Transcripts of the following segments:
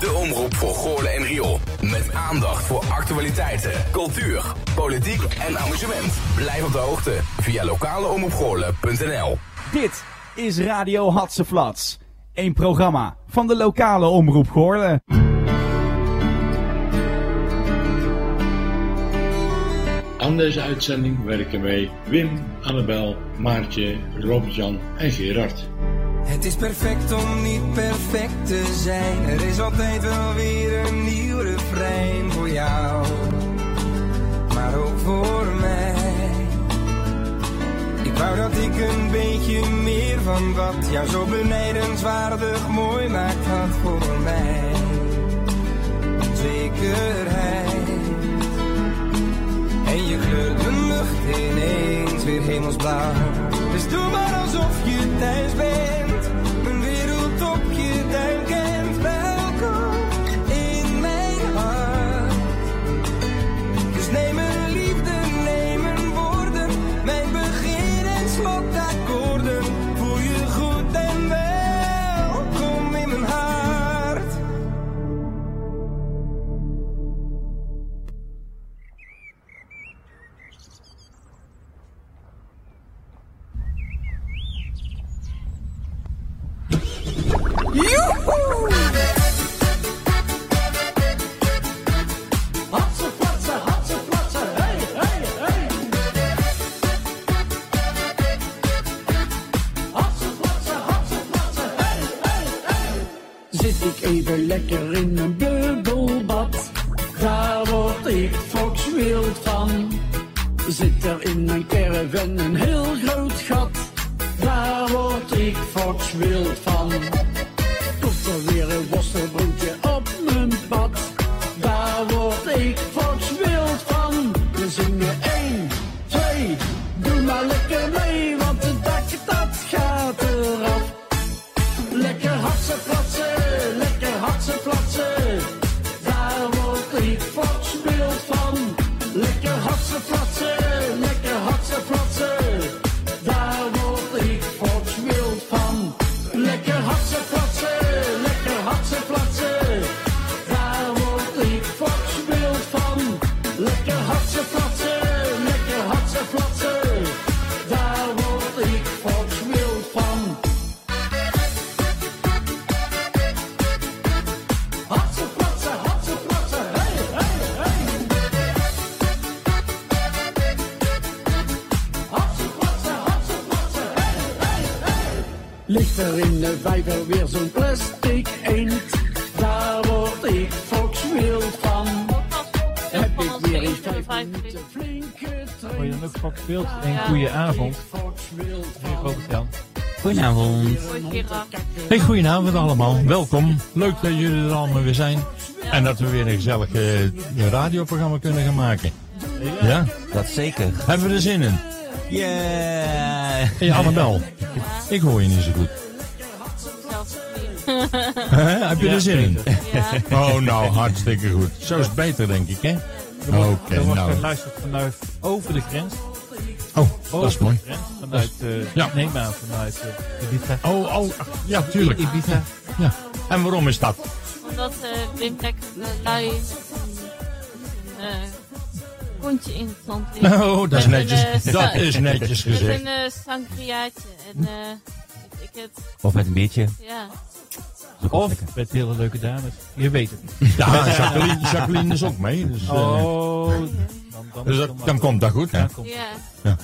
De omroep voor Goorlen en Riool. Met aandacht voor actualiteiten, cultuur, politiek en amusement. Blijf op de hoogte via lokaleomroepgoorlen.nl Dit is Radio Hatseflats. Een programma van de lokale omroep Goorlen. Aan deze uitzending werken mee Wim, Annabel, Maartje, Robert-Jan en Gerard. Het is perfect om niet perfect te zijn. Er is altijd wel weer een nieuw refrein voor jou, maar ook voor mij. Ik wou dat ik een beetje meer van wat jou zo benijdenswaardig mooi maakt had voor mij. Zekerheid. En je kleurt de lucht ineens weer hemelsblauw. Dus doe maar alsof je thuis bent. Een wereld op je duim even lekker in een bubbelbad, daar word ik wild van. Zit er in een caravan een heel groot gat, daar word ik wild van. Komt er weer een worstenbroodje Goedenavond. Hey, goedenavond allemaal. Welkom. Leuk dat jullie er allemaal weer zijn. En dat we weer een gezellig eh, radioprogramma kunnen gaan maken. Ja? Dat zeker. Hebben we er zin in? Yeah. Hey, Annabel. Ik hoor je niet zo goed. Heb je er zin in? Oh, nou, hartstikke goed. Zo is het beter, denk ik, hè? Oké, er wordt nou. geluisterd vanuit over de grens. Oh, Over dat is mooi. Vanuit, eh Ja. neem maar vanuit eh, Ibiza. Oh, oh, ja, tuurlijk. Ibiza. Ja. En waarom is dat? Omdat eh Wim lekker eh, lui een eh, kontje in het zand ligt. Oh, dat is een, netjes. Dat is netjes Met gezegd. een eh sangriaatje en eh het, Of met een biertje. ja. Of, Met hele leuke dames. Je weet het niet. ja, Jacqueline, Jacqueline is ook mee. Dus, eh, Oh, dan, dan, dus dat, dan komt dat goed, hè? Ja, komt. Ja,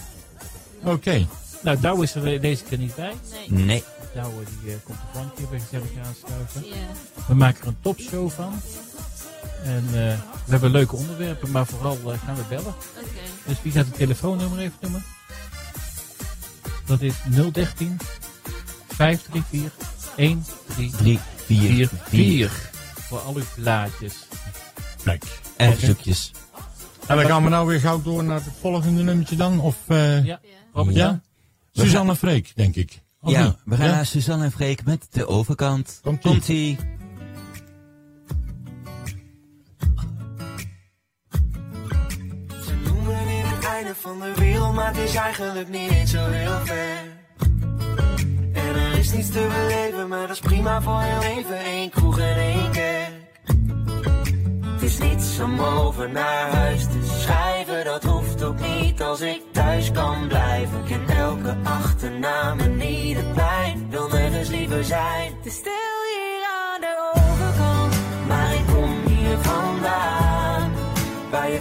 Oké. Nou, Douwe is er deze keer niet bij. nee. Nee. Douwe die eh, komt de keer weer gezellig aanschuiven. Ja. We maken er een topshow van. En eh, we hebben leuke onderwerpen, maar vooral eh, gaan we bellen. Oké. Dus wie gaat het telefoonnummer even noemen? Dat is 013 534 1344. 3, 4, 4. Voor al uw blaadjes. Kijk. En stukjes. En dan gaan we nou weer gauw door naar het volgende nummertje dan? Of, eh Ja. Ja. Robert ja? Jan? Suzanne Freek, denk ik. Of Ja, niet? we gaan Ja? naar Suzanne en Freek met de overkant. Komt-ie. Komt-ie. Ze noemen dit het einde van de wereld, maar het is eigenlijk niet zo heel ver is niets te beleven, maar dat is prima voor je even. Eén kroeg en één keer. Het is niets om over naar huis te schrijven. Dat hoeft ook niet als ik thuis kan blijven. Ik ken elke achternaam en ieder pijn. Wil nergens liever zijn. Te stil hier aan de overkant. Maar ik kom hier vandaan. Waar je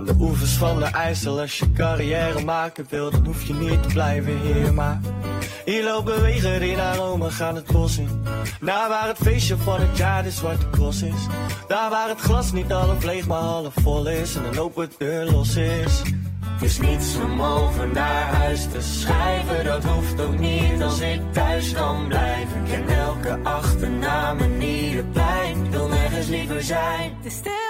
Aan de oevers van de IJssel Als je carrière maken wil, dan hoef je niet te blijven hier Maar hier lopen wegen die naar Rome gaan het bos in. Daar waar het feestje van het jaar de zwarte cross is. Daar waar het glas niet half leeg maar half vol is. En een open deur los is. Is niets om over naar huis te schrijven, dat hoeft ook niet als ik thuis kan blijven. Ik ken elke achternaam en ieder plein, wil nergens liever zijn. Is stil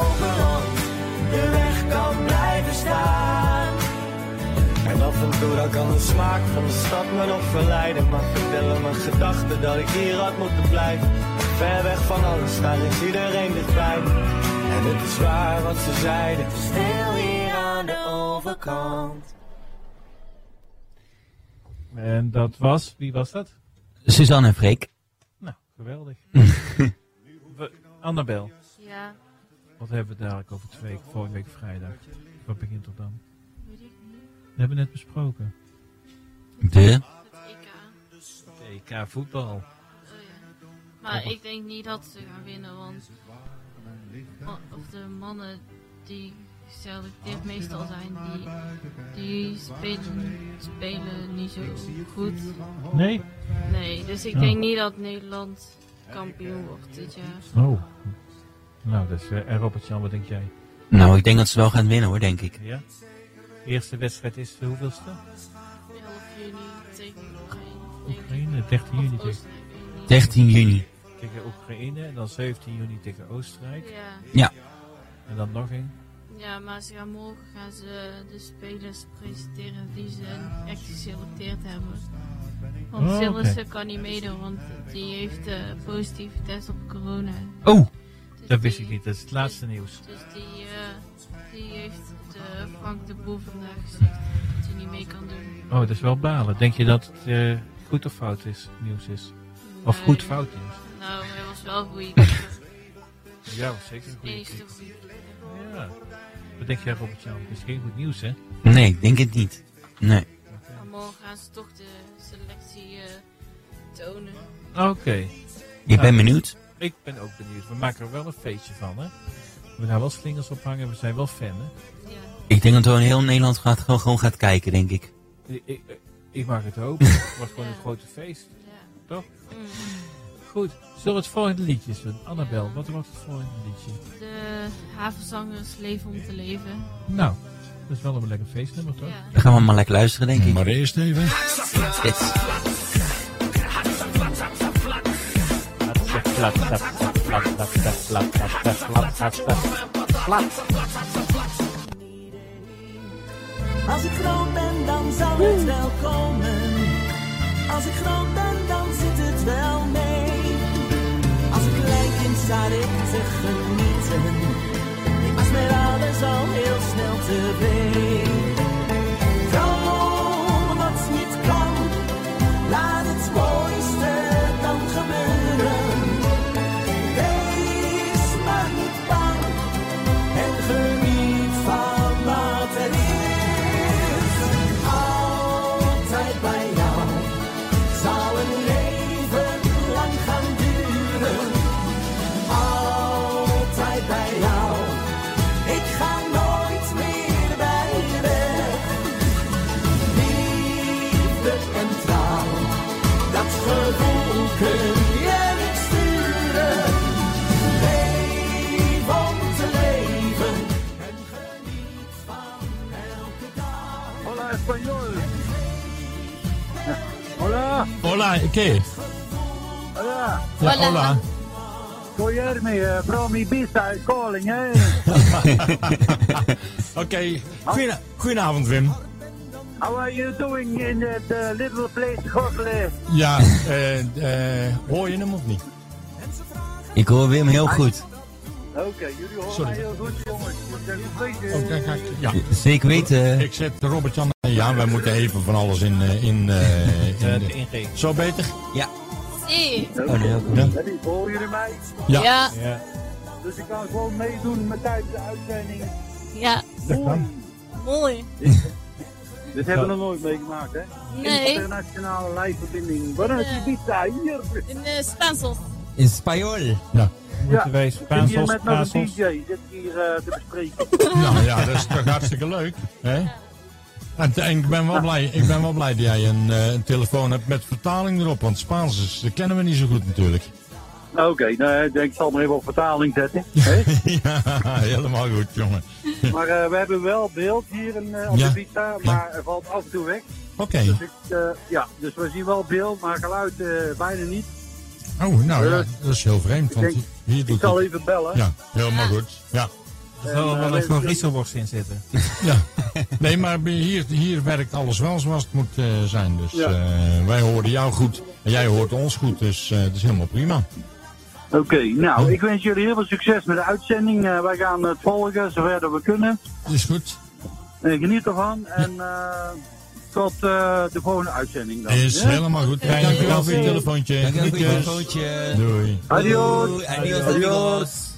af en toe dan kan de smaak van de stad me nog verleiden Maar vertellen mijn gedachten dat ik hier had moeten blijven Ver weg van alles, daar is iedereen dichtbij En het is waar wat ze zeiden Stil hier aan de overkant. En dat was, wie was dat? Suzanne en Freek. Nou, geweldig. We- Annabel, Ja, wat hebben we dadelijk over twee weken, volgende week vrijdag? Wat begint er dan? We hebben net besproken. De? Het EK. EK voetbal. Oh ja. Maar ik denk niet dat ze gaan winnen, want of de mannen die geselecteerd meestal zijn, die, die spelen, spelen niet zo goed. Nee? Nee, dus ik Ja. denk niet dat Nederland kampioen wordt dit jaar. Oh. Nou, dat is uh, en Robert-Jan, wat denk jij? Nou, ik denk dat ze wel gaan winnen hoor, denk ik. Ja? Eerste wedstrijd is de hoeveelste? 11 juni tegen Oekraïne. Oekraïne, 13 juni tegen, Oostenrijk, weet ik niet. 13 juni. tegen Oekraïne en dan 17 juni tegen Oostenrijk. Ja. Ja. En dan nog één. Ja, maar ze gaan morgen gaan ze de spelers presenteren die ze echt geselecteerd hebben. Want Oh, kan niet meedoen, want die heeft de positieve test op corona. Oh, Dus Dat wist die- ik niet, dat is het laatste nieuws. Dus die, eh, die heeft de Frank de Boer vandaag gezegd dat hij niet mee kan doen. Oh, dat is wel balen. Denk je dat het eh, goed of fout is, nieuws is? Of goed fout nieuws? Nou, hij was wel keeper. Ja, zeker een goede Eerste keeper. goede keeper. Ja. Wat denk jij, Robert-Jan? Het is geen goed nieuws, hè? nee, ik denk het niet. Nee. Maar morgen gaan ze toch de selectie eh, tonen. Oké. Ik ben benieuwd. Ik ben ook benieuwd. We maken er wel een feestje van, hè? We gaan wel slingers ophangen, we zijn wel fan, hè? Ja. Ik denk dat gewoon heel Nederland gaat, gewoon, gewoon gaat kijken, denk ik. Ik, ik, ik mag het hopen. Het wordt gewoon Ja. een grote feest, ja. toch? Mm. Goed. Zullen we het volgende liedje doen? Annabel, wat wordt het volgende liedje? De havenzangers leven om te leven. Nou, dat is wel een lekker feestnummer, toch? Ja. Dan gaan we maar lekker luisteren, denk ik. Maar eerst even. Dit. Als ik groot ben, dan zal het wel komen. Als ik groot ben, dan zit het wel mee. Als ik klein kind sta ik te genieten. Ik was met alles al heel snel tevreden. Hola, ¿qué? hola. Ja, Hola. hola. Guillermo uh, from Ibiza is calling, eh? Oké, goedenavond Wim. How are you doing in that uh, little place, Gorle? Ja, eh, eh, hoor je hem of niet? Ik hoor Wim heel goed. Oké, jullie horen Sorry. mij heel goed, jongens. Is beter. Oh, kijk, kijk, ja. Zeker weten. Ik zet Robert-Jan... Ja, wij moeten even van alles in... eh, in, eh, in Eh. Zo beter? Ja. Zie. Oh, nee, Ja. Horen jullie mij? Ja. Ja. Ja. Dus ik kan gewoon meedoen met tijdens de uitzending. Ja. Dat kan. Mooi. Dit hebben we nog nooit meegemaakt, hè? Nee. Internationale lijfverbinding. Vanuit Ja. Ibiza, hier. In de Spansels. In Spajol. Ja. Moeten zit hier met nog een Spaansos. DJ. Zit hier eh, te bespreken. Nou ja, dat is toch hartstikke leuk. Hè? En, en ik, ben wel blij, ik ben wel blij dat jij een, eh, een telefoon hebt met vertaling erop. Want Spaans is, dat kennen we niet zo goed natuurlijk. Oké, nou, ik denk, ik zal maar even op vertaling zetten. hè? ja, helemaal goed, jongen. maar eh, we hebben wel beeld hier in, op Ja. de Ibiza, maar er valt af en toe weg. Oké. Dus, ik, eh, ja, dus we zien wel beeld, maar geluid eh, bijna niet. Oh, nou ja, dat is heel vreemd. Want Ik denk- hier Ik zal het... even bellen. Ja, helemaal goed. Ja. Er zal En, wel even een we- rieselworst in zitten. ja. Nee, maar hier, hier werkt alles wel zoals het moet eh, zijn. Dus Ja. eh, wij horen jou goed en jij hoort ons goed. Dus eh dat is helemaal prima. Oké, nou, ik wens jullie heel veel succes met de uitzending. Eh, wij gaan het volgen zover dat we kunnen. Is goed. Eh, geniet ervan en eh, tot eh, de volgende uitzending dan. Is ja? helemaal goed. Dankjewel voor je telefoontje. Dankjewel voor je telefoontje. Doei. Adios. Doei, Adios, Adios.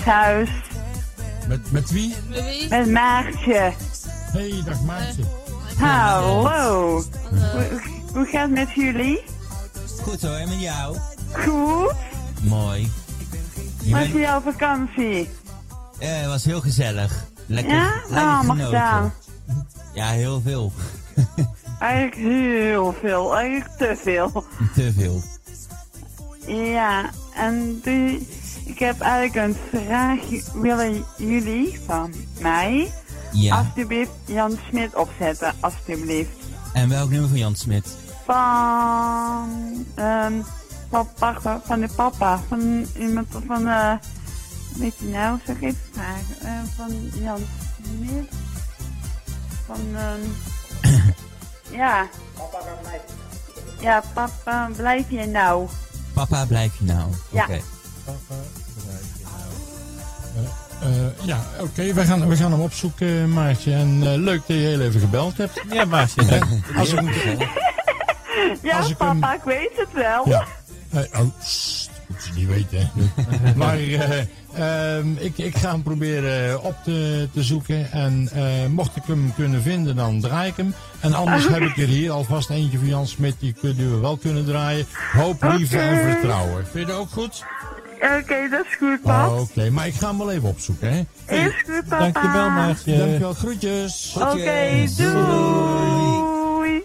Huis. Met, met wie? Met wie? Met Maartje. hey, dag Maartje. Hallo. Hoe, hoe gaat het met jullie? Goed hoor, en met jou? Goed. Mooi. Je Was bent, jouw vakantie? eh, het was heel gezellig. Lekker, Ja? lekker Nou, mag genoten. gedaan. Ja, heel veel. Eigenlijk heel veel. Eigenlijk te veel. Te veel. Ja, en die, ik heb eigenlijk een vraag. Willen jullie van mij Ja. alsjeblieft Jan Smit opzetten? Alsjeblieft. En welk nummer van Jan Smit? Van, ehm, van, papa, van de papa. Van iemand van, eh, weet je nou, ik even vragen. Eh, van Jan Smit. Van, ehm, ja. Ja, papa, blijf je nou? Papa, blijf je nou? Ja. Oké. Ja, oké, we, gaan, we gaan hem opzoeken, Maartje. En eh, leuk dat je heel even gebeld hebt. Ja, Maartje. Eh, als ik, Ja, Als ik hem- papa, ik weet het wel. ja. Eh, oh, moet je niet weten. maar eh, Ehm, ik, ik ga hem proberen op te, te zoeken. En eh, mocht ik hem kunnen vinden, dan draai ik hem. En anders heb ik er hier alvast eentje van Jan Smit. Die, die we wel kunnen draaien. Hoop, liefde en vertrouwen. Vind je dat ook goed? Oké, dat is goed, pap. Oh, Oké, maar ik ga hem wel even opzoeken, hè? Is goed, papa. Dankjewel, Maartje. Dankjewel, groetjes. Oké, doei.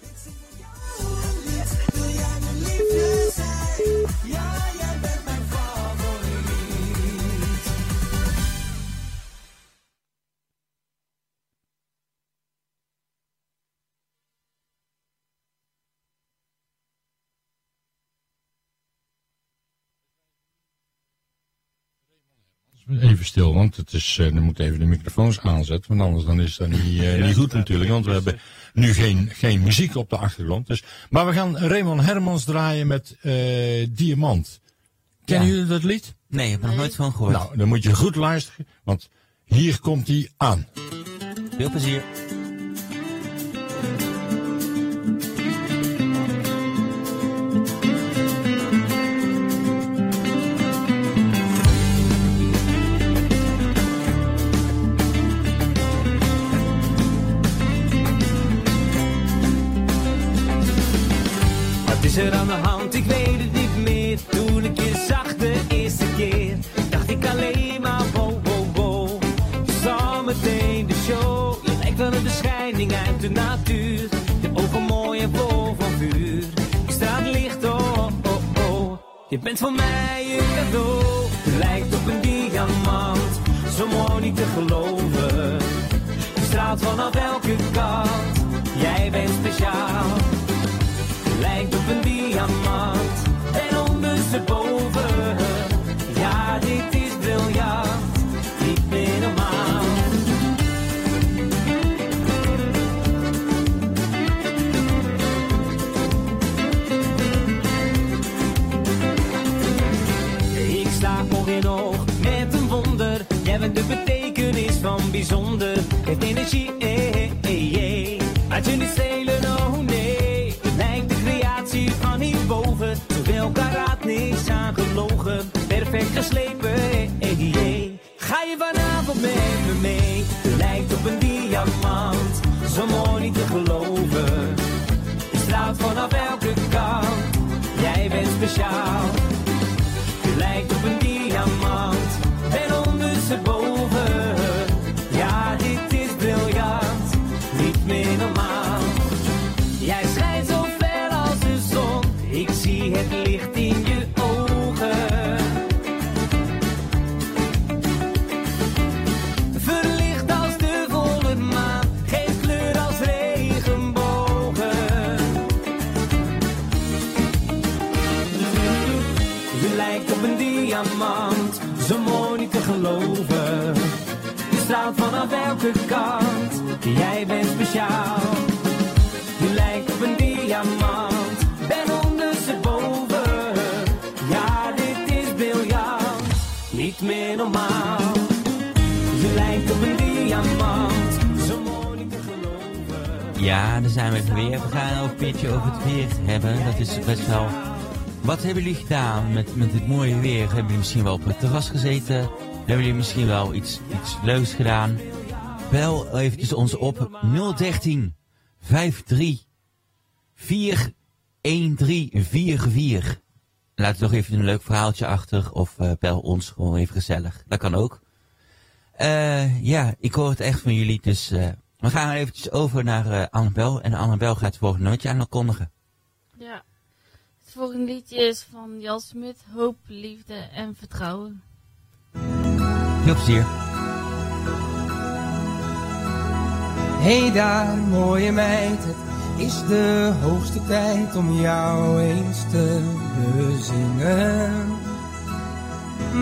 Even stil, want het is, eh, dan moet even de microfoons aanzetten, want anders dan is dat niet, eh, niet goed natuurlijk, want we hebben nu geen, geen muziek op de achtergrond. Dus, maar we gaan Raymond Hermans draaien met eh, Diamant. Kennen Ja. jullie dat lied? Nee, ik heb er nog nooit van gehoord. Nou, dan moet je goed luisteren, want hier komt hij aan. Veel plezier. Vanaf elke kant, jij bent speciaal. Je lijkt op een diamant, ben ondersteboven. Ja, dit is briljant, niet meer normaal. Je lijkt op een diamant, zo mooi niet te geloven. Ja, daar zijn we weer. We gaan ook een beetje over het weer hebben. Dat is best wel... Wat hebben jullie gedaan met, met dit mooie weer? Hebben jullie misschien wel op het terras gezeten? Hebben jullie misschien wel iets, iets leuks gedaan? Bel eventjes ons op 013 53 41344. Laat nog even een leuk verhaaltje achter of eh, bel ons gewoon even gezellig. Dat kan ook. Eh, ja, ik hoor het echt van jullie, dus eh, we gaan eventjes over naar Annabel. En Annabel gaat het volgende nummertje aankondigen. Ja. Het volgende liedje is van Jan Smit, Hoop, Liefde en Vertrouwen. Veel plezier. Hey daar, mooie meid, het is de hoogste tijd om jou eens te bezingen.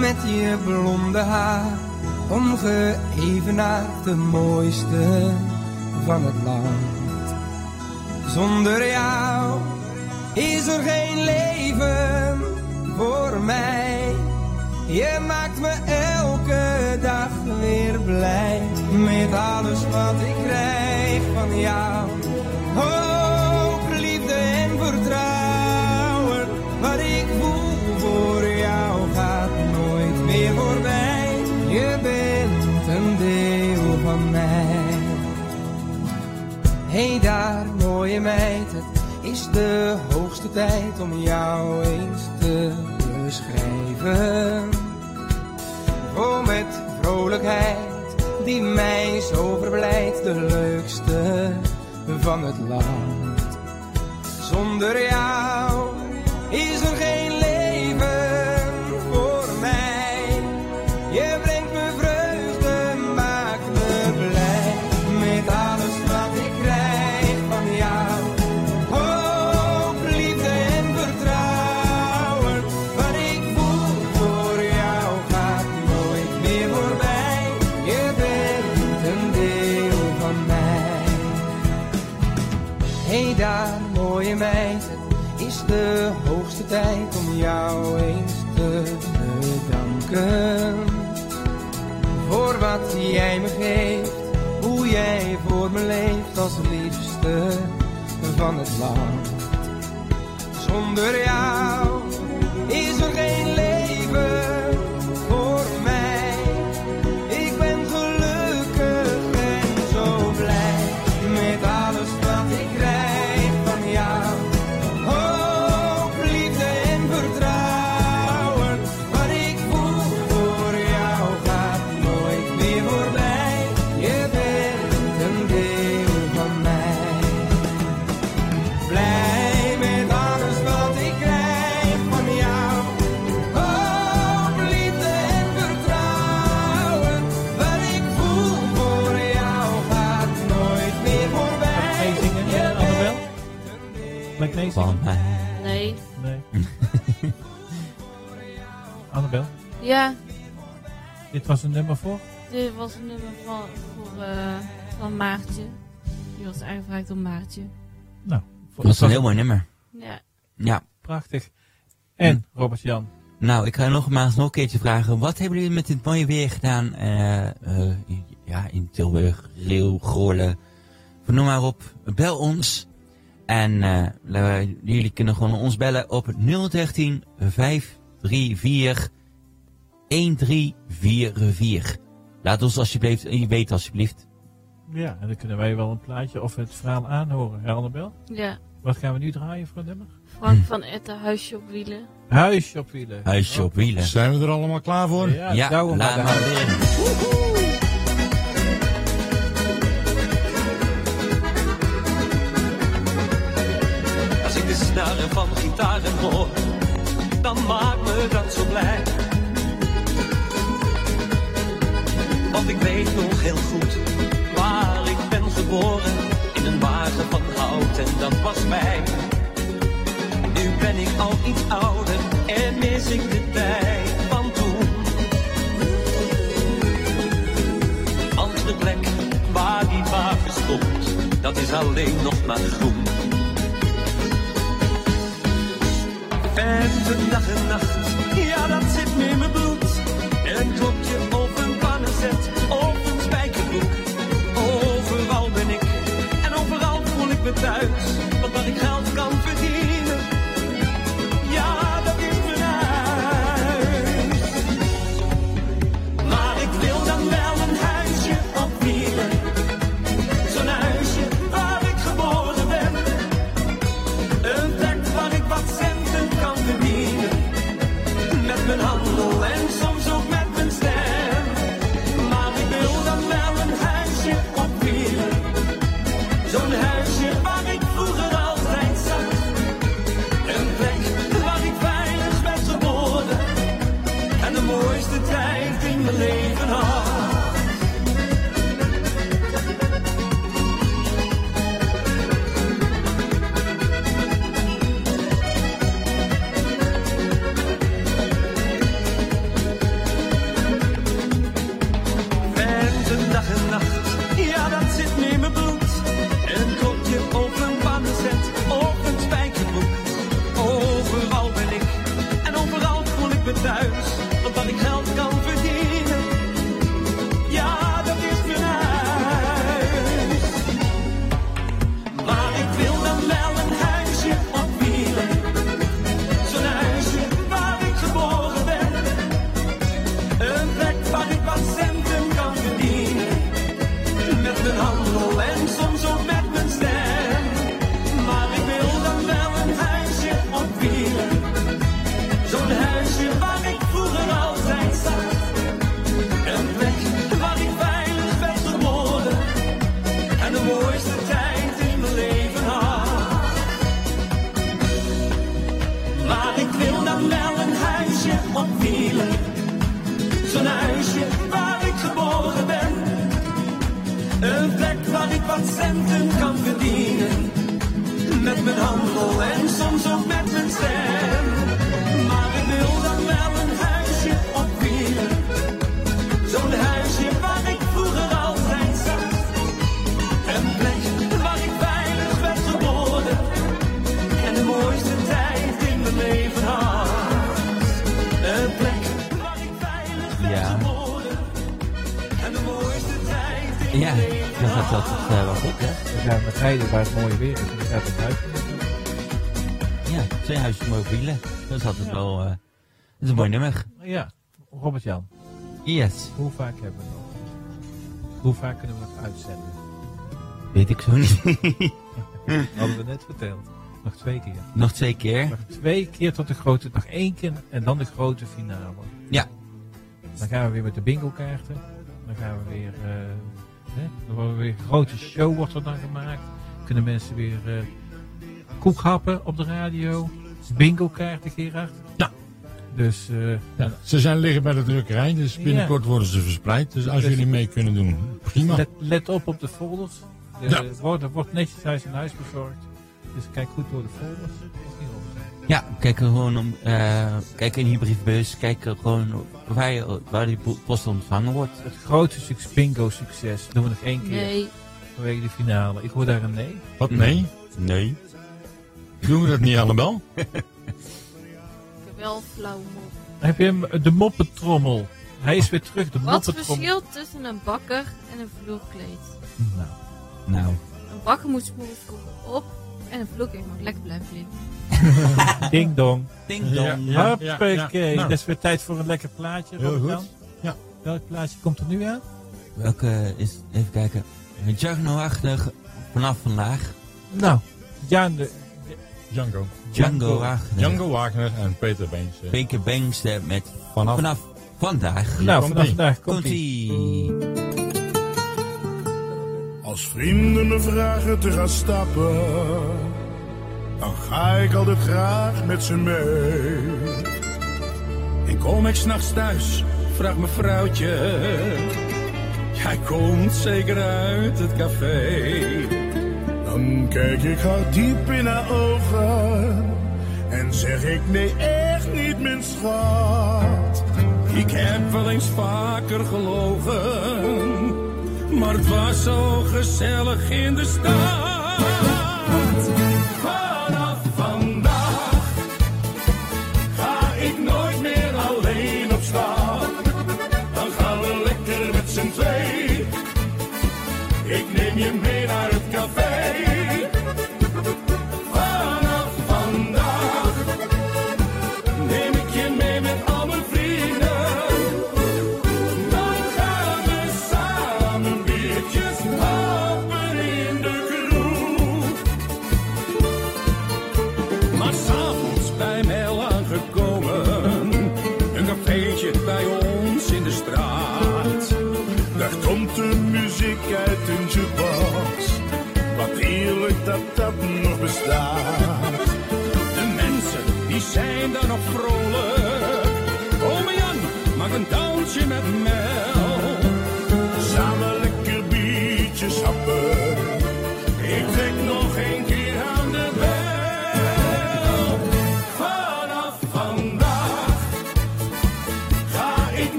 Met je blonde haar, ongeëvenaard de mooiste van het land. Zonder jou is er geen leven voor mij. Je maakt me elke dag weer blij met alles wat ik krijg van jou. Hoop, liefde en vertrouwen, wat ik voel voor jou gaat nooit meer voorbij. Je bent een deel van mij. Hey daar, mooie meid, het is de hoogste tijd om jou eens te beschrijven. Vol met vrolijkheid, die mij zo verblijdt, de leukste van het land. Zonder jou is er geen jij me geeft, hoe jij voor me leeft als liefste van het land. Zonder jou Ja, dit was een nummer voor? dit was een nummer van, voor, eh, van Maartje. Die was aangevraagd door Maartje. Nou, Dat is een heel mooi nummer. Ja. Ja. Prachtig. En, Robert-Jan? Nou, ik ga nogmaals nog een keertje vragen. Wat hebben jullie met dit mooie weer gedaan? eh, eh, ja, in Tilburg, Leeuw, Goorlen. Noem maar op. Bel ons. En eh, jullie kunnen gewoon ons bellen op 013 534 1344. Laat ons alsjeblieft je weten alsjeblieft. Ja, en dan kunnen wij wel een plaatje of het verhaal aanhoren, hè Annabel? Ja. Wat gaan we nu draaien voor een nummer? Frank van Etten, Huisje op Wielen. Huisje op wielen. Huisje op wielen. Zijn we er allemaal klaar voor? Ja, Ja, douwen laat maar. Als ik de snaren van gitaren hoor, dan maakt me dat zo blij. Heel goed waar ik ben geboren. In een wagen van hout en dat was mij. Nu ben ik al iets ouder en mis ik de tijd van toen. De plek waar die wagen stond, dat is alleen nog maar groen. En de dag en nacht, ja dat zit me in mijn bloed. Thuis. Want wat ik geld kan huisjes mobielen. Dat is altijd wel... eh, dat is een mooi nummer. Ja, Robert-Jan. Yes. Hoe vaak hebben we nog? Hoe vaak kunnen we het uitzenden? Weet ik zo niet. Hadden we net verteld. Nog twee keer. Nog twee keer? Nog twee keer tot de grote, nog één keer en dan de grote finale. Ja. Dan gaan we weer met de bingo kaarten. Dan gaan we weer, eh, hè, dan worden we weer een grote show wordt er dan gemaakt. Kunnen mensen weer eh koek happen op de radio. Bingo kaarten, Gerard. Ja. Dus eh, Ja, ze zijn liggen bij de drukkerij, dus binnenkort worden ze verspreid. Dus als Dus- jullie mee kunnen doen, prima. let, let op op de folders. De, Ja. wordt, er wordt netjes huis in huis bezorgd. Dus kijk goed door de folders. Ja, kijk er gewoon om. eh, kijk in die briefbus. Kijk er gewoon waar, je, waar die po- post ontvangen wordt. Het grote succes, bingo succes. Doen we nog één keer. Nee. Vanwege de finale. Ik hoor daar een nee. Wat, nee? Nee. Doen we dat niet, heb wel flauw mop. Heb je hem, de moppetrommel. Hij is weer terug, de Wat is het moppetrommel. verschil tussen een bakker en een vloerkleed? Nou. Nou. Een bakker moet smoren vroeg op en een vloerkleed mag lekker blijven liggen. Ding dong. Ding dong. Ja, ja, Hoppakee. ja. Nou. Dat is weer tijd voor een lekker plaatje. Heel goed. Ja. Welk plaatje komt er nu aan? Welke is. Even kijken. Django-achtig vanaf vandaag. Nou, de... Django. Django Wagner. Django Wagner en Peter Beens. eh, Peter Banks met Vanaf- vanaf, vandaag. Nou, komt vanaf vandaag komt ie. Als vrienden me vragen te gaan stappen, dan ga ik altijd graag met ze mee. En kom ik s'nachts thuis, vraagt mijn vrouwtje, jij komt zeker uit het café. Dan kijk ik haar diep in haar ogen en zeg ik nee echt niet mijn schat. Ik heb wel eens vaker gelogen maar het was zo gezellig in de stad.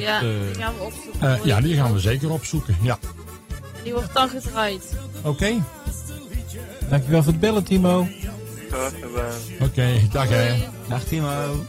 Ja, die gaan we opzoeken. Eh, ja, die gaan we zeker opzoeken. Ja. Die wordt dan gedraaid. Oké. Dankjewel voor het bellen, Timo. Graag gedaan. Oké, dag hè. Dag Timo.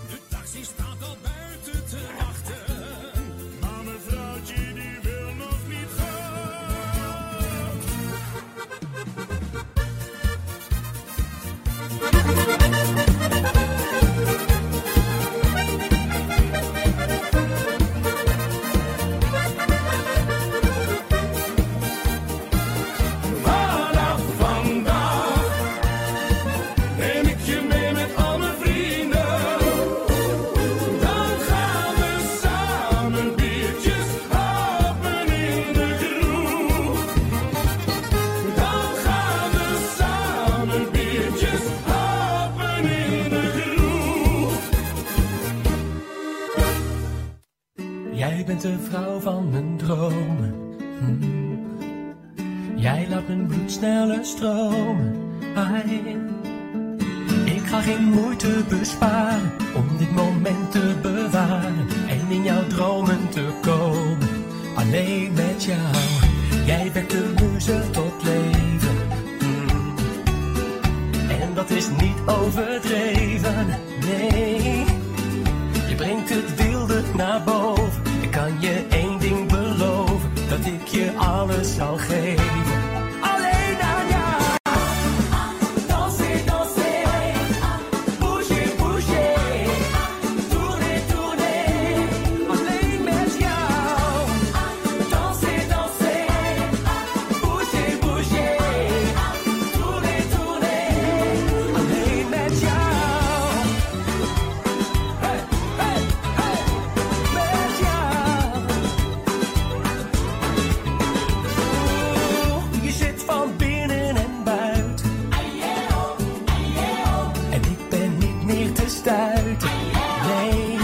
Nee,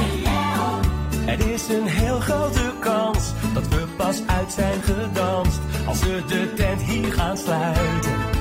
het is een heel grote kans dat we pas uit zijn gedanst. Als we de tent hier gaan sluiten.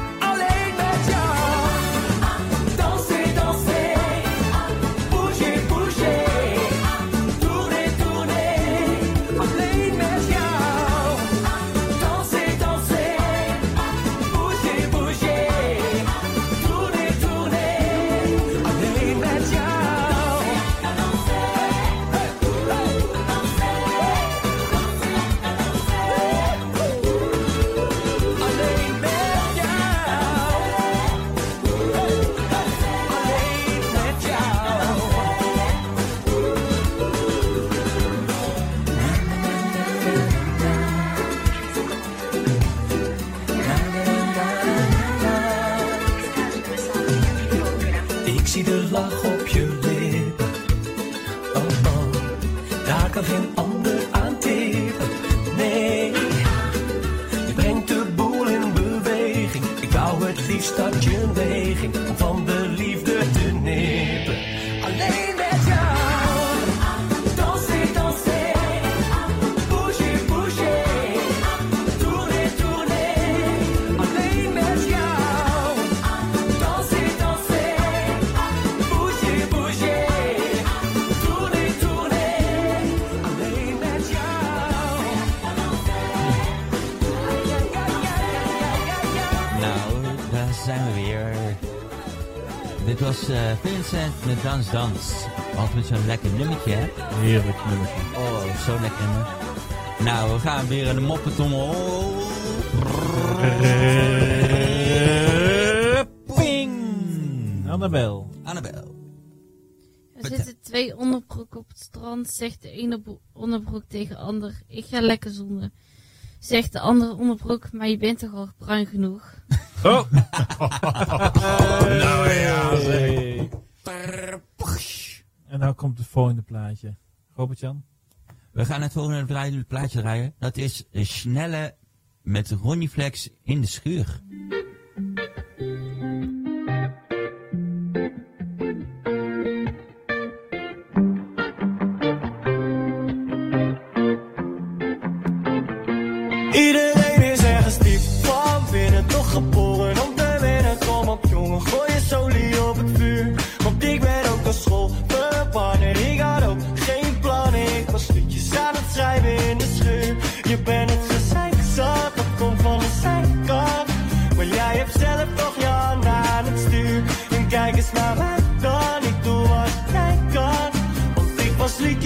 Met Dans Dans. Altijd met zo'n lekker nummertje, hè? Heerlijk nummertje. Oh, zo lekker nummer. Nou, we gaan weer een moppetongen. Ping! Annabel. Annabel. Er zitten twee onderbroeken op het strand, zegt de ene bro- onderbroek tegen de ander. Ik ga lekker zonder. Zegt de andere onderbroek, maar je bent toch al bruin genoeg. Oh! Nou ja, zeg. En nou komt het volgende plaatje. Robert-Jan? We gaan het volgende pla- plaatje draaien. Dat is de snelle met Ronnie Flex in de schuur.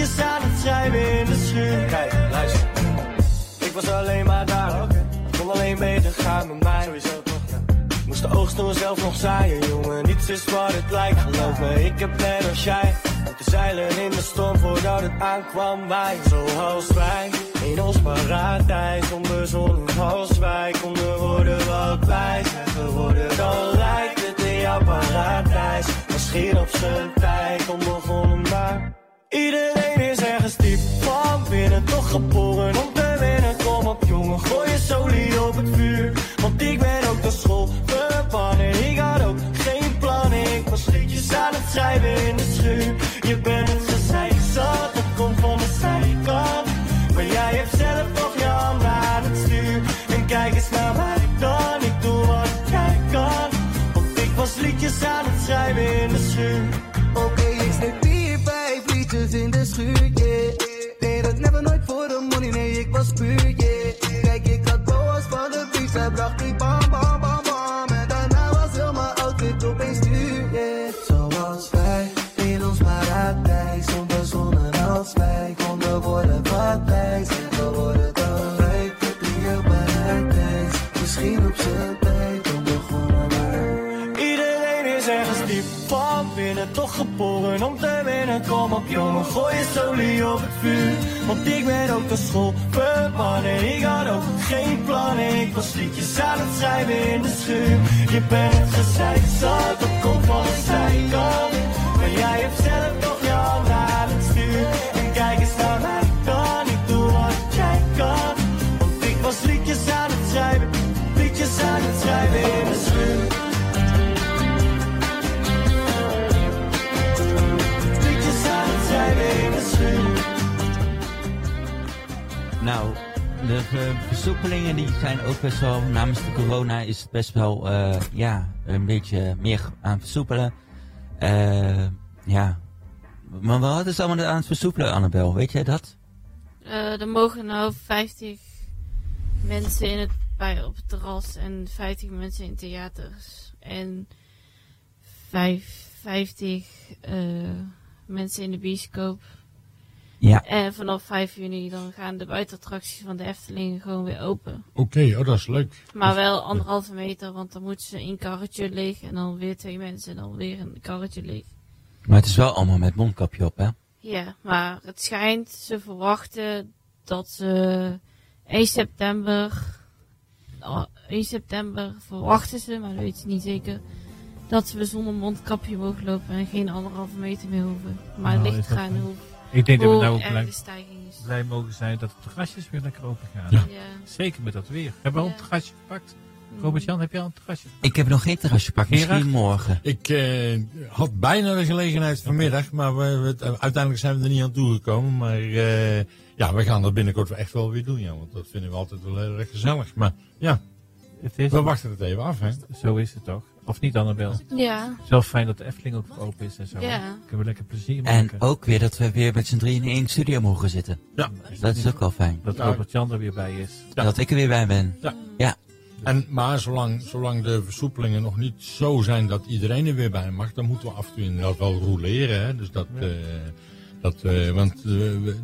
Liedjes aan het schrijven in de schuur. Kijk, luister. Ik was alleen maar daar. Het kon alleen beter gaan met mij. Sowieso toch, Moest de oogst toen zelf nog zaaien, jongen. Niets is wat het lijkt, geloof me. Ik heb net als jij. Te zeilen in de storm voordat het aankwam. Wij, zoals wij. In ons paradijs, onbezonnen als wij. Konden worden wat wij zijn geworden. Dan lijkt het in jouw paradijs. Misschien op zijn tijd, onbegonnen maar. Iedereen is ergens diep van binnen, toch geboren jongen, gooi je solie op het vuur. Want ik ben ook de school verbannen. Ik had ook geen plannen. Ik was liedjes aan het schrijven in de schuur. Zijn ook best wel, namens de corona is het best wel, eh, ja, een beetje meer aan het versoepelen. Eh, ja. Maar wat is allemaal aan het versoepelen, Annabel? Weet jij dat? Eh, er mogen nou 50 mensen in het, bij, op het terras en 50 mensen in theaters. En vijf, 50 eh, mensen in de bioscoop. Ja. En vanaf 5 juni dan gaan de buitenattracties van de Efteling gewoon weer open. Oké, oh, dat is leuk. Maar wel anderhalve meter, want dan moeten ze één karretje leeg en dan weer twee mensen en dan weer een karretje leeg. Maar het is wel allemaal met mondkapje op, hè? Ja, maar het schijnt, ze verwachten dat ze 1 september, oh, 1 september verwachten ze, maar dat weten ze niet zeker, dat we zonder mondkapje mogen lopen en geen anderhalve meter meer hoeven. Maar het Nou, ligt eraan fijn. hoe, Ik denk dat we nou ook blij, mogen zijn dat de terrasjes weer lekker open gaan. Ja. Ja. Zeker met dat weer. Hebben we al een terrasje gepakt? Robert-Jan, heb je al een terrasje Ik heb nog geen terrasje gepakt, misschien Gerard? morgen. Ik eh, had bijna de gelegenheid vanmiddag, maar we, we- uiteindelijk zijn we er niet aan toegekomen. Maar eh, ja, we gaan dat binnenkort wel echt wel weer doen, ja, want dat vinden we altijd wel heel erg gezellig. Maar ja, Het is, we wachten het even af, hè. Zo is het toch? Of niet, Annabel? Ja. Het is wel fijn dat de Efteling ook open is en zo. Ja. Kunnen we lekker plezier En maken. ook weer dat we weer met z'n drieën in één studio mogen zitten. Ja. Dat is ook wel fijn. Dat Ja. Robert-Jan er weer bij is. Dat ik er weer bij ben. Ja. Ja. En, maar zolang, zolang de versoepelingen nog niet zo zijn dat iedereen er weer bij mag, dan moeten we af en toe inderdaad wel roleren. Hè? Dus dat, eh, dat, eh, want eh, we,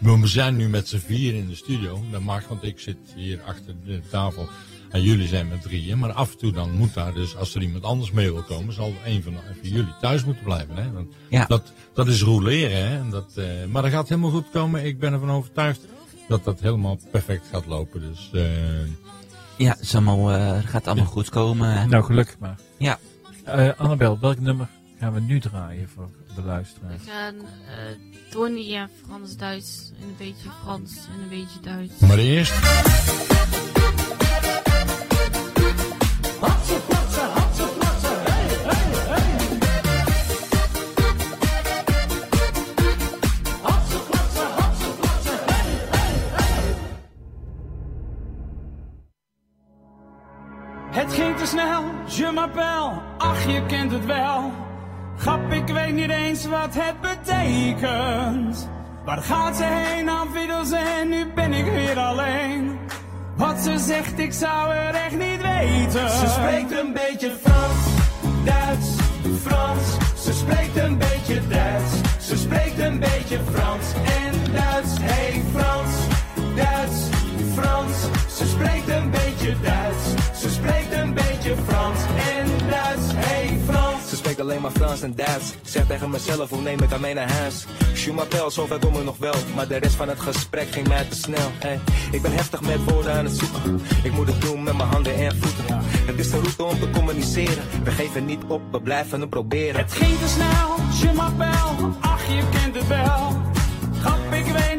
we zijn nu met z'n vier in de studio. Dat mag, want ik zit hier achter de tafel en jullie zijn met drieën. Maar af en toe dan moet daar dus, als er iemand anders mee wil komen, zal een van, van jullie thuis moeten blijven. Hè? Want Ja. dat, dat is roleren. Hè? En dat, eh, maar dat gaat helemaal goed komen. Ik ben ervan overtuigd dat dat helemaal perfect gaat lopen. Dus... eh, Ja, het is allemaal, eh, het gaat allemaal goed komen. hè. Nou, gelukkig maar. Ja. Eh, Annabel, welk nummer gaan we nu draaien voor de luisteraars? We gaan eh en Frans-Duits en een beetje Frans en een beetje Duits. Maar eerst... wat het betekent. Waar gaat ze heen, aan en nu ben ik weer alleen. Wat ze zegt, ik zou er echt niet weten. Ze spreekt een beetje Frans, Duits, Frans. Ze spreekt een beetje Duits. Ze spreekt een beetje Frans en Duits. Hey Frans, Duits, Frans. Ze spreekt een beetje Duits. Ze spreekt een beetje Frans en Duits. Hey Frans. Ze spreekt alleen maar Frans en Duits. Zeg tegen mezelf, hoe neem ik haar mee naar huis? M'appelle, zover kom ik nog wel. Maar de rest van het gesprek ging mij te snel. Hey, ik ben heftig met woorden aan het zoeken. Ik moet het doen met mijn handen en voeten. Het is de route om te communiceren. We geven niet op, we blijven het proberen. Het ging te snel, m'appelle, ach je kent het wel. Grap, ik weet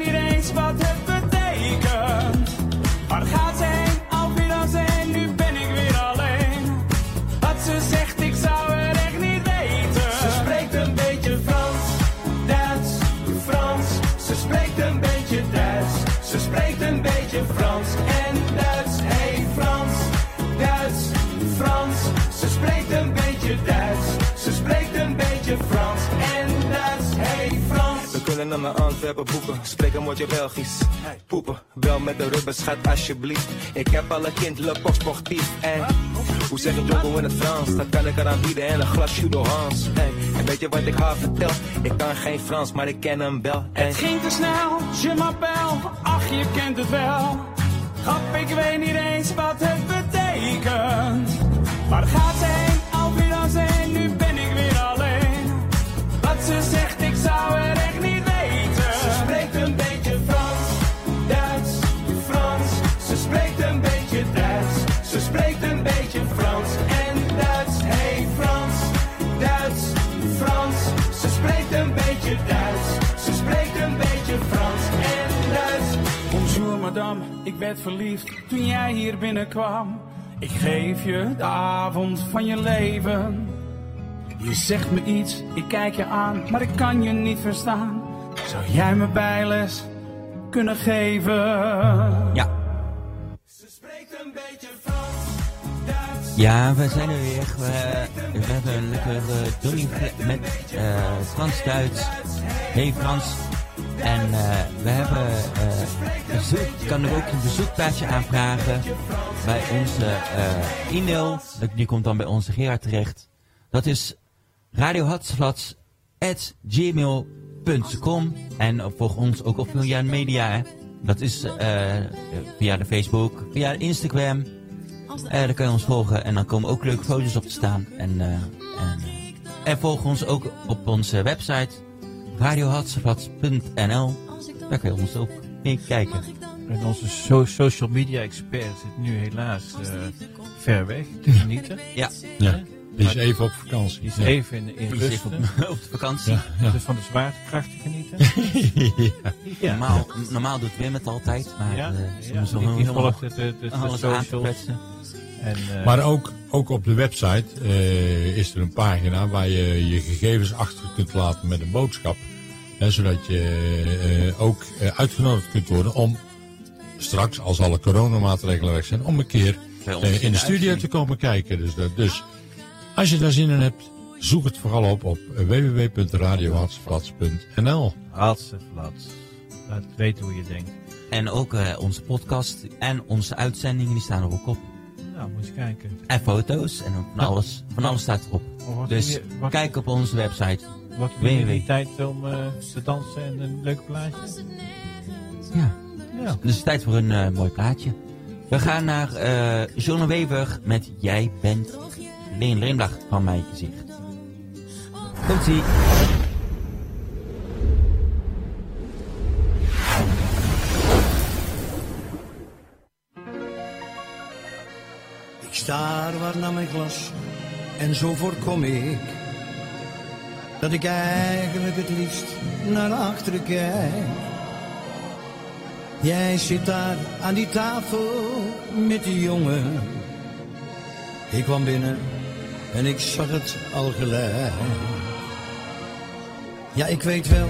Kunnen naar mijn Antwerpen boeken. Spreek een woordje Belgisch. Poepen, wel met de rubber, schat, alsjeblieft. Ik heb al een kind, le pop sportief. En hoe zeg je Jocko in het Frans? Dat kan ik eraan bieden en een glas Judo Hans. Hey, en Weet je wat ik haar vertel? Ik kan geen Frans, maar ik ken hem wel. En Het ging te snel, je m'appelle, ach je kent het wel. Grap, ik weet niet eens wat het betekent. Waar gaat ze madame, ik werd verliefd toen jij hier binnenkwam. Ik geef je de avond van je leven. Je zegt me iets, ik kijk je aan, maar ik kan je niet verstaan. Zou jij me bijles kunnen geven? Ja. Ja, we zijn er weer. We, we hebben een lekker uh, Donnie met eh, Frans-Duits. Hey Frans. En eh, we hebben uh, bezoek. Kan er ook een bezoekplaatje aanvragen bij onze eh, e-mail. Die komt dan bij onze Gerard terecht. Dat is radiohatsflats.gmail.com En volg ons ook op via media. Dat is via de Facebook, via Instagram. daar kun je ons volgen en dan komen ook leuke foto's op te staan. En, en, en volg ons ook op onze website radiohatseflats.nl. Daar kun je ons ook mee kijken. En onze so social media expert zit nu helaas uh, ver weg te genieten. Ja. ja. Die is even op vakantie. Die is Ja. even in, in rust. op- op vakantie. Ja, ja. Dus van de zwaartekracht te genieten. Ja. Normaal, normaal doet Wim het altijd, maar Ja, eh, ja, soms die- nog die volgt het, het, het, alles de En, eh, Maar ook, ook op de website eh, is er een pagina waar je je gegevens achter kunt laten met een boodschap. Hè, zodat je eh, ook uitgenodigd kunt worden om straks, als alle coronamaatregelen weg zijn, om een keer in de studio te komen kijken. Dus, dat- dus als je daar zin in hebt, zoek het vooral op op www.radiohatsflats.nl. Hatseflats. Laat weten hoe je denkt. En ook eh, onze podcast en onze uitzendingen, die staan er ook op. Nou, moet je kijken. En foto's en van alles, van alles staat erop. Oh, Dus doe je- wat- kijk op onze website. Wat wil je die tijd om eh, te dansen en een leuk plaatje? Ja. Ja. Dus het is tijd voor een eh, mooi plaatje. We gaan naar eh John Weber met Jij bent Leen Limlach van mijn gezicht. Komt staar waar naar mijn glas en zo voorkom ik dat ik eigenlijk het liefst naar achteren kijk. Jij zit daar aan die tafel met die jongen. Ik kwam binnen en ik zag het al gelijk. Ja, ik weet wel,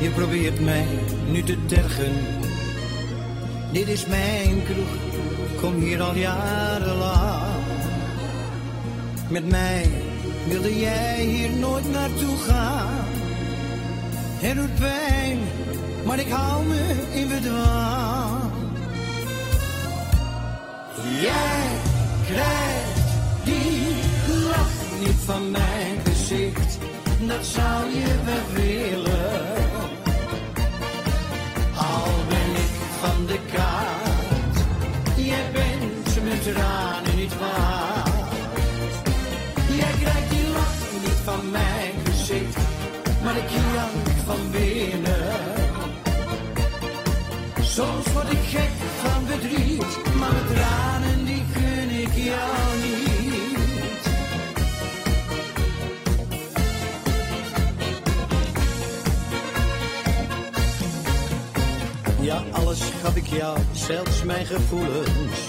je probeert mij nu te tergen. Dit is mijn kroeg, kom hier al jarenlang. Met mij wilde jij hier nooit naartoe gaan. Het doet pijn, maar ik hou me in bedwang. Jij krijgt die lach niet van mijn gezicht, dat zou je wel willen. Al ben ik van de kaart, jij bent mijn tranen niet waard. Van mijn gezicht, maar ik jank van binnen. Soms word ik gek van verdriet, maar mijn tranen die gun ik jou niet. Ja, alles gaf ik jou, zelfs mijn gevoelens,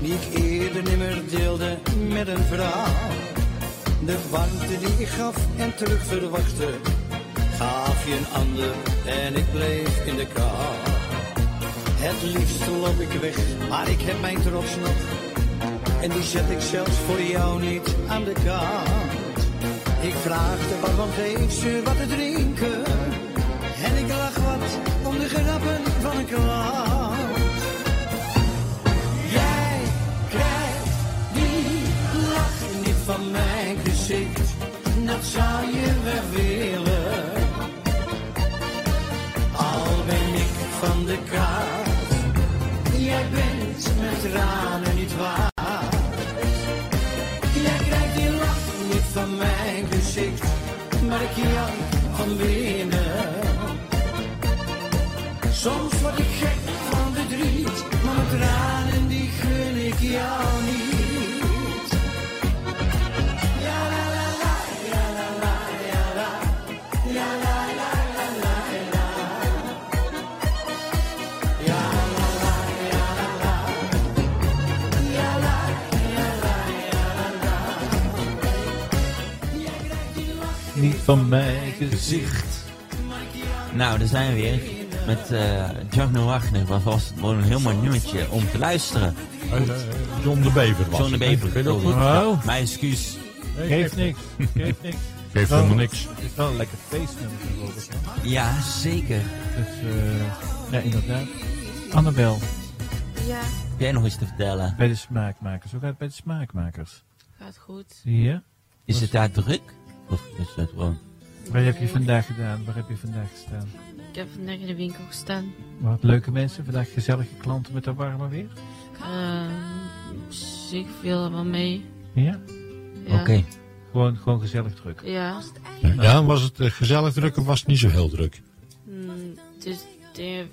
die ik eerder nimmer deelde met een vrouw. De warmte die ik gaf en terug verwachtte, gaf je een ander en ik bleef in de kou. Het liefst loop ik weg, maar ik heb mijn trots nog. En die zet ik zelfs voor jou niet aan de kant. Ik vraagde waarom geeft ze wat te drinken. En ik lach wat om de grappen van een klant. zou je wel willen? Al ben ik van de kaart, jij bent met tranen niet waard. Jij krijgt die lach niet van mijn gezicht, maar ik jou van binnen. Soms word ik gek van verdriet, maar tranen die gun ik jou niet. Van mijn gezicht. Nou, daar zijn we weer. Met eh Django Wagner. Was gewoon een heel mooi nummertje om te luisteren. John de Bever was John de? Bever. Vind goed? Oh. Mijn excuus. Geeft niks. Geeft niks. Geeft Wel, helemaal niks. Het is wel een lekker feestnummer, hè? Ja, zeker. Dus, eh ja, inderdaad. Annabel, Ja, Heb jij nog iets te vertellen? bij de smaakmakers. Hoe gaat het bij de smaakmakers? gaat goed. Ja? Is het daar druk? Of is het gewoon... Waar heb je vandaag gedaan? Waar heb je vandaag gestaan? Ik heb vandaag in de winkel gestaan. Wat leuke mensen, vandaag gezellige klanten met dat warme weer. Zie ik viel er wel mee. Ja? Ja. Oké. Gewoon, gewoon gezellig druk. Ja. Ja, was het eh, gezellig druk of was het niet zo heel druk? Mm, het is het heeft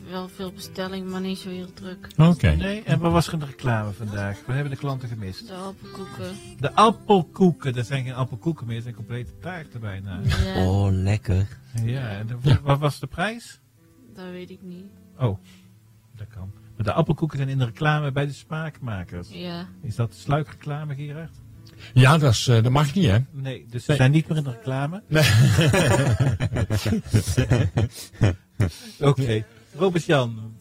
wel veel bestelling, maar niet zo heel druk. Oké. Nee, en wat was er in de reclame vandaag? Wat hebben de klanten gemist? De appelkoeken. De appelkoeken. Er zijn geen appelkoeken meer, er zijn complete taarten bijna. Ja. Oh, lekker. Ja, en de- wat was de prijs? Dat weet ik niet. Oh, dat kan. Maar de appelkoeken zijn in de reclame bij de smaakmakers. Ja. Is dat sluikreclame, Gerard? Ja, dat, is, eh, dat mag niet, hè? Nee, dus ze Nee. zijn niet meer in de reclame. Nee. Oké. Robert-Jan.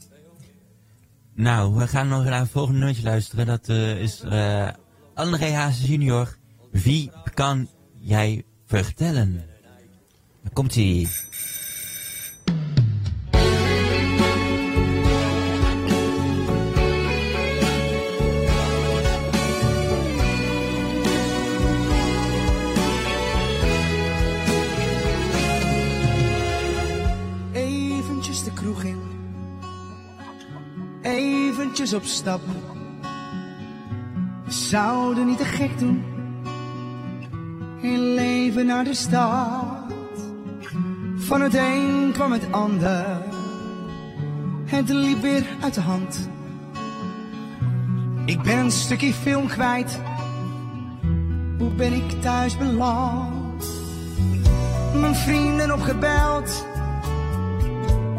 Nou, we gaan nog naar het volgende nummertje luisteren. Dat eh, is eh André Hazes junior. Wie kan jij vertellen? Daar komt Op stap. We zouden niet te gek doen. Heel leven naar de stad. Van het een kwam het ander. Het liep weer uit de hand. Ik ben een stukje film kwijt. Hoe ben ik thuis beland? Mijn vrienden opgebeld.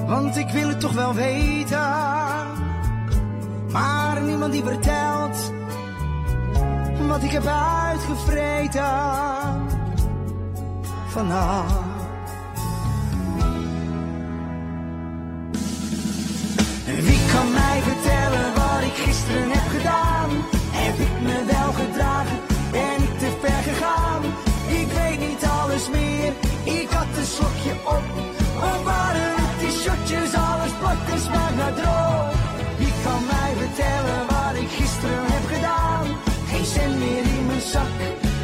Want ik wil het toch wel weten. Maar niemand die vertelt. Wat ik heb uitgevreten. Vannacht. Wie kan mij vertellen wat ik gisteren heb gedaan? Heb ik me wel gedragen? Ben ik te ver gegaan? Ik weet niet alles meer. Ik had een slokje op. Of waren het die shotjes? Alles plat en naar droog. Vertellen wat ik gisteren heb gedaan? Geen cent meer in mijn zak.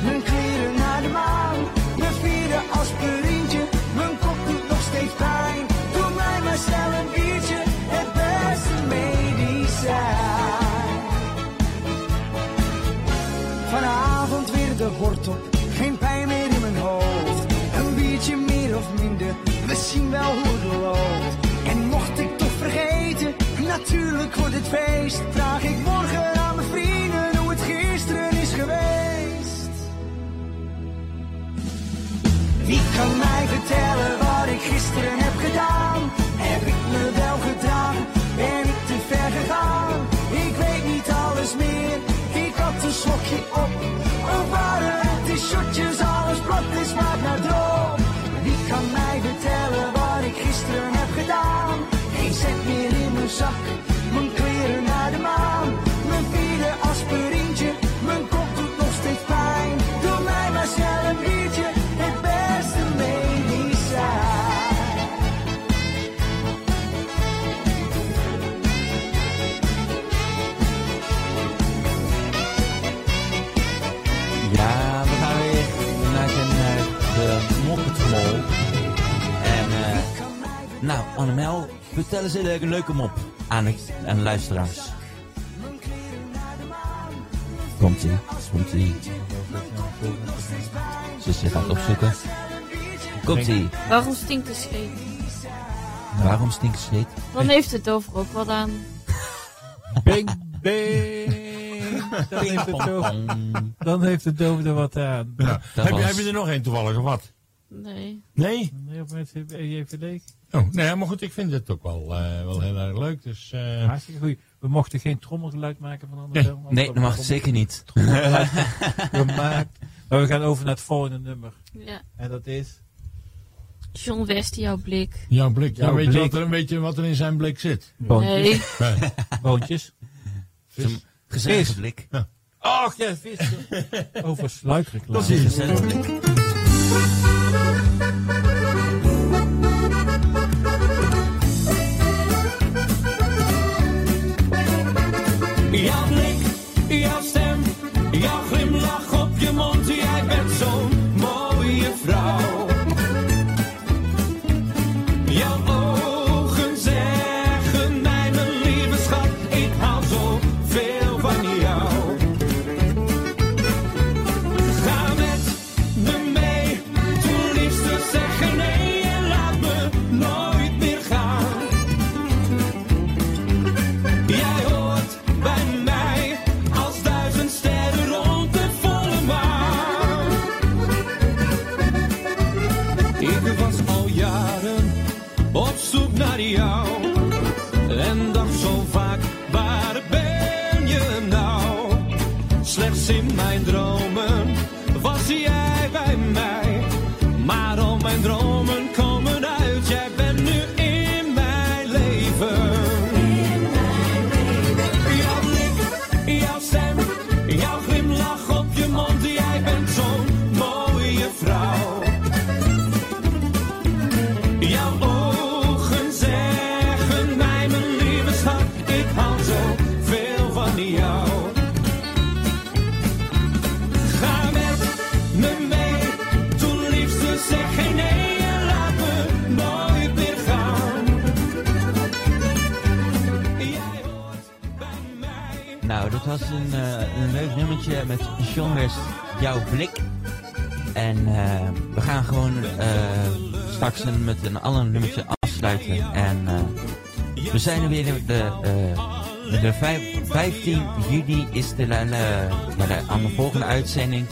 Mijn kleren naar de maan. Mijn vierde aspirintje. Mijn kop doet nog steeds pijn. Doe mij maar snel een biertje. Het beste medicijn. Vanavond weer de hort op. Geen pijn meer in mijn hoofd. Een biertje meer of minder. We zien wel hoe het Natuurlijk wordt het feest. Vraag ik morgen aan mijn vrienden hoe het gisteren is geweest. Wie kan mij vertellen wat ik gisteren Annemel, vertel eens een leuke, leuke mop. aan, het, aan de luisteraars. Komt ie, komt ie. Zusje gaat opzoeken. Komt ie. Waarom stinkt de scheet? Waarom stinkt scheet? Dan heeft het over ook wat aan. Bing, bing. Dan heeft het over, dan heeft het over er wat aan. Ja. Heb, je, heb je er nog één toevallig of wat? Nee. Nee? Nee, op mensen even Oh, nee, maar goed, ik vind het ook wel, eh, wel heel erg leuk. Dus, eh, Hartstikke goed. We mochten geen trommelgeluid maken van Nee. andere Nee, dat mag zeker niet. Gemaakt. Maar we gaan over naar het volgende nummer. Ja. En dat is... John West, jouw blik. Jouw blik. Ja, Jouw weet, Je blik. wat er, weet je wat er in zijn blik zit? Boontjes. Nee. Boontjes. Vis. Gezellige Vis. blik. Ja. Ach ja, vis. Over sluikreclame. Dat is een gezellige blik. Zeg geen nee en laat me nooit meer gaan. Bij mij. Nou, dat was een, eh, een leuk nummertje met West, Jouw Blik. En eh, we gaan gewoon eh, straks met een ander nummertje afsluiten. En we zijn er weer de, de vijf- 15 juli is de, de, aan de volgende uitzending.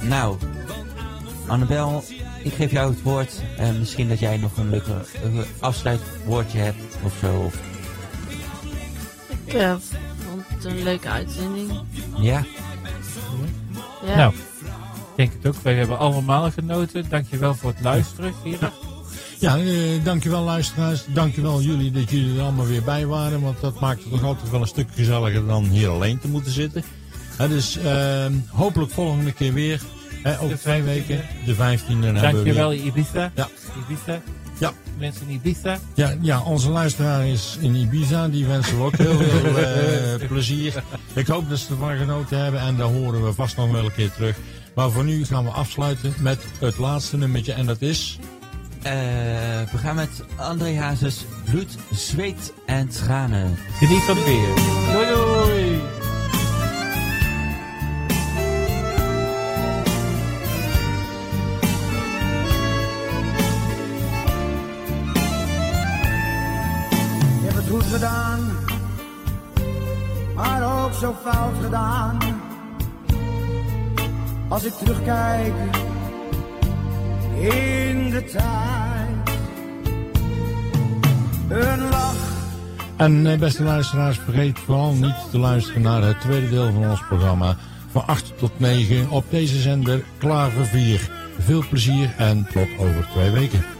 Nou, Annabel, ik geef jou het woord. En misschien dat jij nog een leuk eh, afsluitwoordje hebt of zo. Of, Ik eh, vond het een leuke uitzending. ja. Ja. Nou, ik denk het ook. Wij hebben allemaal genoten. Dankjewel voor het luisteren, Gerard. Ja, eh, dankjewel luisteraars. Dankjewel jullie dat jullie er allemaal weer bij waren. Want dat maakt het toch altijd wel een stuk gezelliger dan hier alleen te moeten zitten. Hè, dus eh, hopelijk volgende keer weer. Hè, over twee weken, de 15e. dan hebben we Dankjewel weer- Ibiza. Ja. Ibiza. Ja. Mensen in Ibiza. Ja, ja, onze luisteraar is in Ibiza. Die wensen we ook heel veel eh, plezier. Ik hoop dat ze ervan genoten hebben. En daar horen we vast nog wel een keer terug. Maar voor nu gaan we afsluiten met het laatste nummertje. En dat is... Eh, we gaan met André Hazes bloed, zweet en tranen. Geniet van het weer. Doei doei. Zo fout gedaan. Als ik terugkijk in de tijd, een lach. En eh, beste luisteraars, vergeet vooral niet te luisteren naar het tweede deel van ons programma. Van 8 tot 9 op deze zender Klaver 4. Veel plezier en tot over twee weken.